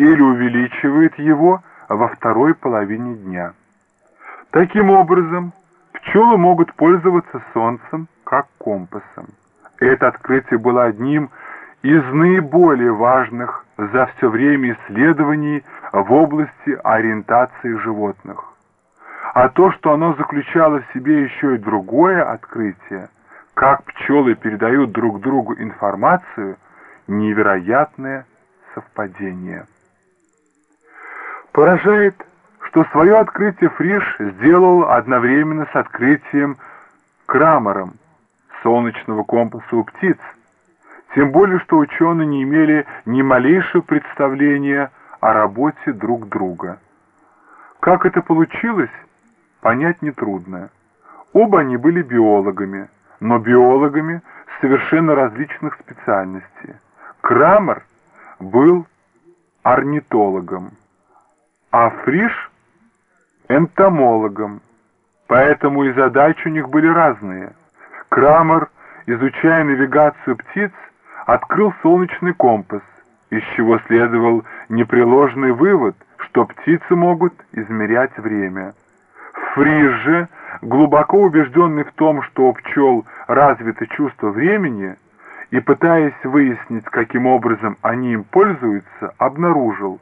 или увеличивает его во второй половине дня. Таким образом, пчелы могут пользоваться солнцем как компасом. Это открытие было одним из наиболее важных за все время исследований в области ориентации животных. А то, что оно заключало в себе еще и другое открытие, как пчелы передают друг другу информацию, невероятное совпадение. Поражает, что свое открытие Фриш сделал одновременно с открытием Крамером солнечного компаса у птиц, тем более, что ученые не имели ни малейшего представления о работе друг друга. Как это получилось, понять нетрудно. Оба они были биологами, но биологами совершенно различных специальностей. Крамер был орнитологом, а Фриш – энтомологом, поэтому и задачи у них были разные. Крамер, изучая навигацию птиц, открыл солнечный компас, из чего следовал непреложный вывод, что птицы могут измерять время. Фриж же, глубоко убежденный в том, что у пчел развито чувство времени, и пытаясь выяснить, каким образом они им пользуются, обнаружил,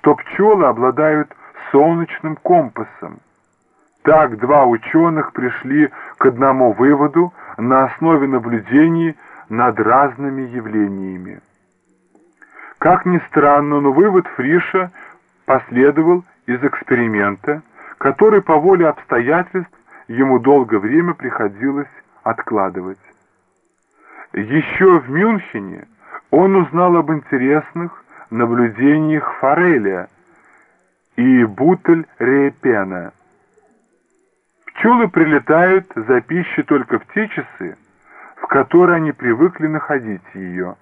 что пчелы обладают солнечным компасом. Так два ученых пришли к одному выводу на основе наблюдений над разными явлениями. Как ни странно, но вывод Фриша последовал из эксперимента, который по воле обстоятельств ему долгое время приходилось откладывать. Еще в Мюнхене он узнал об интересных наблюдениях Фореля и Бутель-Репена. Пчелы прилетают за пищей только в те часы, в которые они привыкли находить ее.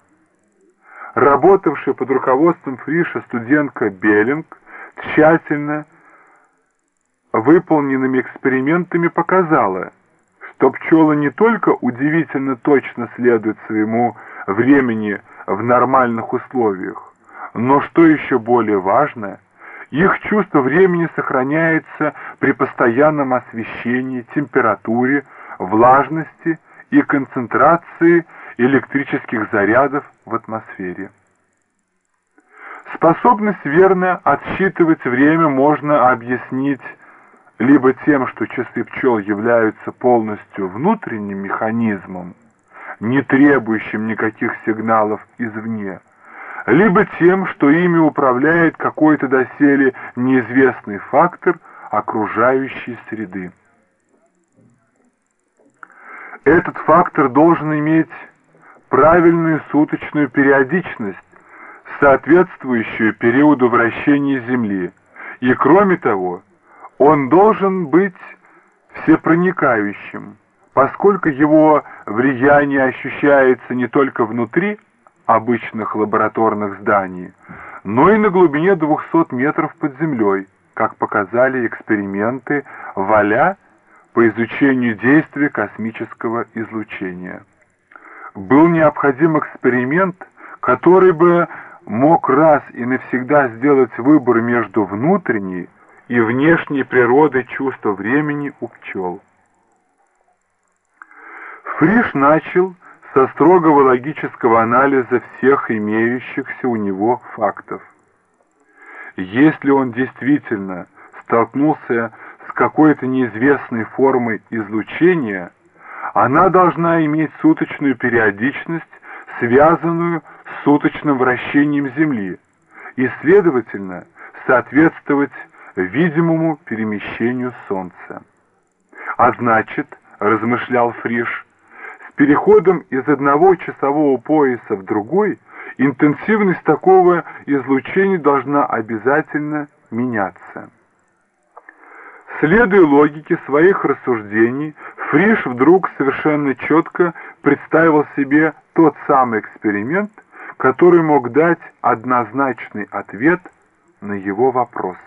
Работавшая под руководством Фриша студентка Беллинг тщательно выполненными экспериментами показала, что пчелы не только удивительно точно следуют своему времени в нормальных условиях, но что еще более важно, их чувство времени сохраняется при постоянном освещении, температуре, влажности и концентрации электрических зарядов в атмосфере. Способность верно отсчитывать время можно объяснить либо тем, что часы пчел являются полностью внутренним механизмом, не требующим никаких сигналов извне, либо тем, что ими управляет какой-то доселе неизвестный фактор окружающей среды. Этот фактор должен иметь правильную суточную периодичность, соответствующую периоду вращения Земли, и кроме того, он должен быть всепроникающим, поскольку его влияние ощущается не только внутри обычных лабораторных зданий, но и на глубине 200 метров под землей, как показали эксперименты Валя по изучению действия космического излучения. Был необходим эксперимент, который бы мог раз и навсегда сделать выбор между внутренней и внешней природой чувства времени у пчел. Фриш начал со строгого логического анализа всех имеющихся у него фактов. Если он действительно столкнулся с какой-то неизвестной формой излучения, она должна иметь суточную периодичность, связанную с суточным вращением Земли, и, следовательно, соответствовать видимому перемещению Солнца. А значит, размышлял Фриш, переходом из одного часового пояса в другой интенсивность такого излучения должна обязательно меняться. Следуя логике своих рассуждений, Фриш вдруг совершенно четко представил себе тот самый эксперимент, который мог дать однозначный ответ на его вопрос.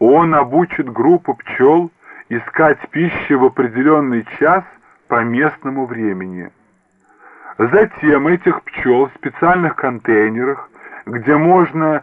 Он обучит группу пчел искать пищу в определенный час по местному времени. Затем этих пчел в специальных контейнерах где можно